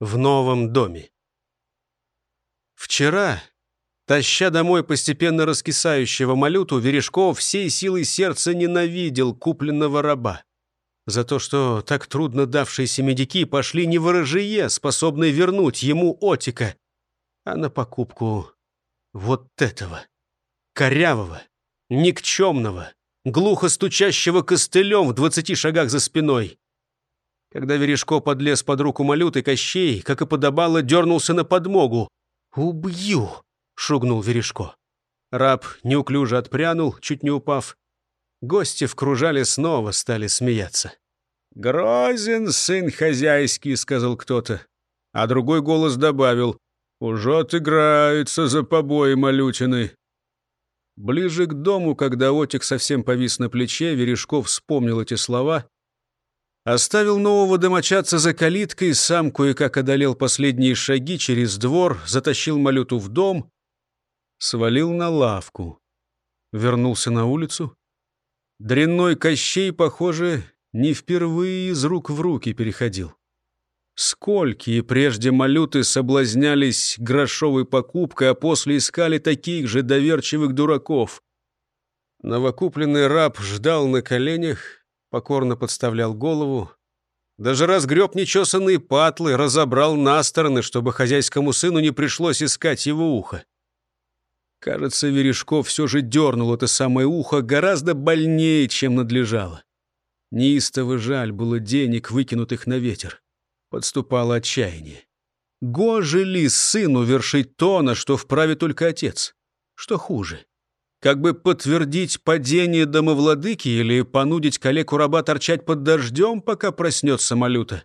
в новом доме. Вчера, таща домой постепенно раскисающего малюту, Верешков всей силой сердца ненавидел купленного раба. За то, что так трудно давшиеся медики пошли не ворожие, способные вернуть ему отика, а на покупку вот этого, корявого, никчемного, глухо стучащего костылем в двадцати шагах за спиной. Когда Верешко подлез под руку малюты, Кощей, как и подобало, дернулся на подмогу. «Убью!» — шугнул Верешко. Раб неуклюже отпрянул, чуть не упав. Гости в кружале снова стали смеяться. «Грозен сын хозяйский», — сказал кто-то. А другой голос добавил. «Уже отыграются за побои малютины». Ближе к дому, когда Отик совсем повис на плече, Верешков вспомнил эти слова. Оставил нового домочадца за калиткой, сам кое-как одолел последние шаги через двор, затащил малюту в дом, свалил на лавку. Вернулся на улицу. Дрянной Кощей, похоже, не впервые из рук в руки переходил. Сколькие прежде малюты соблазнялись грошовой покупкой, а после искали таких же доверчивых дураков. Новокупленный раб ждал на коленях, покорно подставлял голову. Даже разгреб нечесанные патлы, разобрал на стороны, чтобы хозяйскому сыну не пришлось искать его ухо. Кажется, Верешков все же дернул это самое ухо гораздо больнее, чем надлежало. Неистово жаль было денег, выкинутых на ветер подступало отчаяние. Гоже ли сыну вершить то, на что вправе только отец? Что хуже? Как бы подтвердить падение домовладыки или понудить калеку раба торчать под дождем, пока проснется малюта?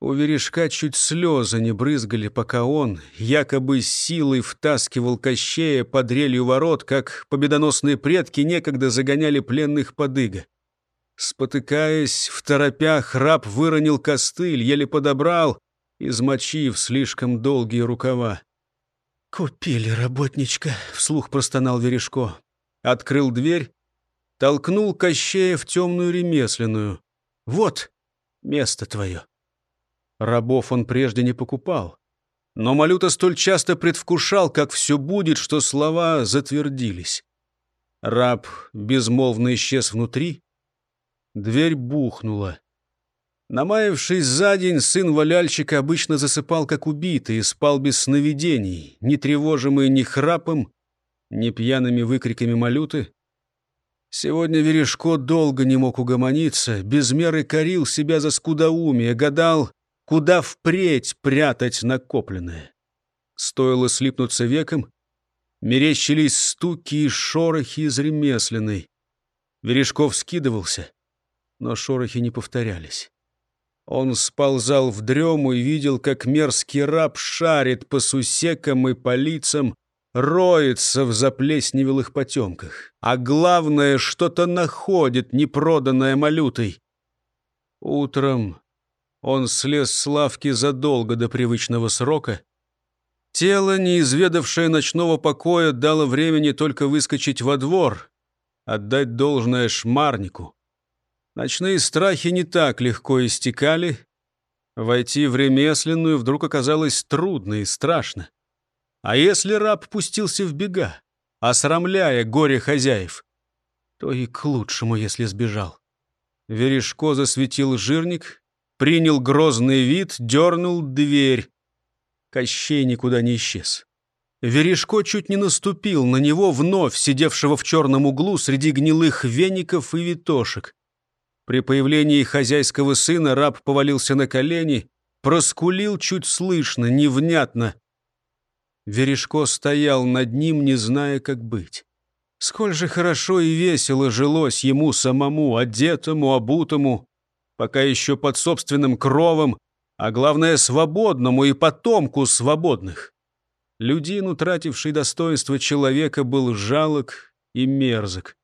У верешка чуть слезы не брызгали, пока он якобы силой втаскивал Кощея под релью ворот, как победоносные предки некогда загоняли пленных под иго. Спотыкаясь, в торопях раб выронил костыль, еле подобрал, измочив слишком долгие рукава. «Купили работничка», — вслух простонал Верешко. Открыл дверь, толкнул Кощея в темную ремесленную. «Вот место твое». Рабов он прежде не покупал. Но Малюта столь часто предвкушал, как все будет, что слова затвердились. Раб безмолвно исчез внутри, Дверь бухнула. Намаявшись за день, сын валяльщика обычно засыпал как убитый и спал без сновидений, не тревожимый ни храпом, ни пьяными выкриками малюты. Сегодня Верешко долго не мог угомониться, без меры корил себя за скудоумие, гадал, куда впредь прятать накопленное. Стоило слипнуться веком, мерещились стуки и шорохи из ремесленной. Верешков скидывался но шорохи не повторялись. Он сползал в дрему и видел, как мерзкий раб шарит по сусекам и по лицам, роется в заплесневелых потемках. А главное, что-то находит, непроданное малютой. Утром он слез с лавки задолго до привычного срока. Тело, не изведавшее ночного покоя, дало времени только выскочить во двор, отдать должное шмарнику. Ночные страхи не так легко истекали. Войти в ремесленную вдруг оказалось трудно и страшно. А если раб пустился в бега, осрамляя горе хозяев, то и к лучшему, если сбежал. Верешко засветил жирник, принял грозный вид, дернул дверь. Кощей никуда не исчез. Верешко чуть не наступил на него, вновь сидевшего в черном углу среди гнилых веников и витошек. При появлении хозяйского сына раб повалился на колени, проскулил чуть слышно, невнятно. Верешко стоял над ним, не зная, как быть. Сколь же хорошо и весело жилось ему самому, одетому, обутому, пока еще под собственным кровом, а главное, свободному и потомку свободных. Людин, утративший достоинство человека, был жалок и мерзок.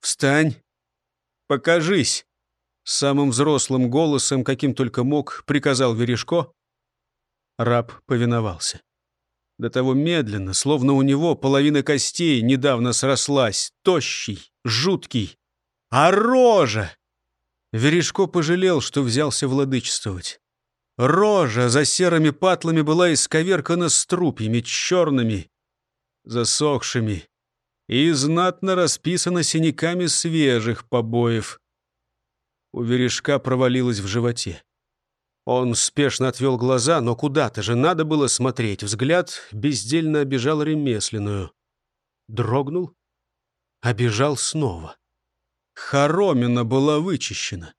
«Встань! Покажись!» Самым взрослым голосом, каким только мог, приказал Верешко. Раб повиновался. До того медленно, словно у него половина костей недавно срослась, тощий, жуткий. А рожа! Верешко пожалел, что взялся владычествовать. Рожа за серыми патлами была исковеркана струпьями черными, засохшими и знатно расписана синяками свежих побоев. У верешка провалилось в животе. Он спешно отвел глаза, но куда-то же надо было смотреть. Взгляд бездельно обижал ремесленную. Дрогнул, обижал снова. Хоромина была вычищена.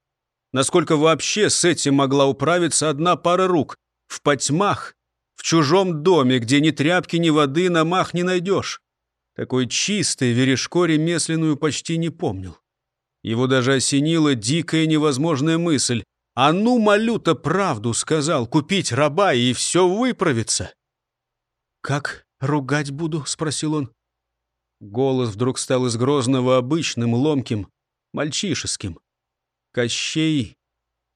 Насколько вообще с этим могла управиться одна пара рук? В потьмах, в чужом доме, где ни тряпки, ни воды на мах не найдешь. Такой чистой Верешко ремесленную почти не помнил. Его даже осенила дикая невозможная мысль. «А ну, Малюта правду сказал, купить раба, и все выправится!» «Как ругать буду?» — спросил он. Голос вдруг стал из Грозного обычным, ломким, мальчишеским. Кощей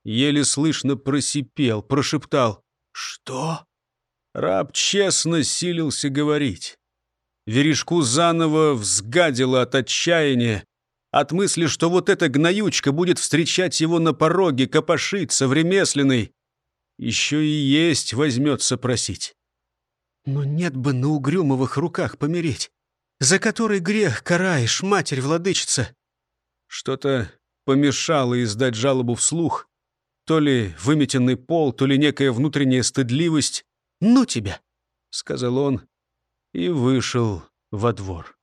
еле слышно просипел, прошептал «Что?». Раб честно силился говорить. Верешку заново взгадило от отчаяния, от мысли, что вот эта гноючка будет встречать его на пороге, копошиться в ремесленной. Еще и есть возьмется просить. Но нет бы на угрюмовых руках помереть, за который грех караешь, матерь-владычица. Что-то помешало издать жалобу вслух. То ли выметенный пол, то ли некая внутренняя стыдливость. «Ну тебя!» — сказал он и вышел во двор.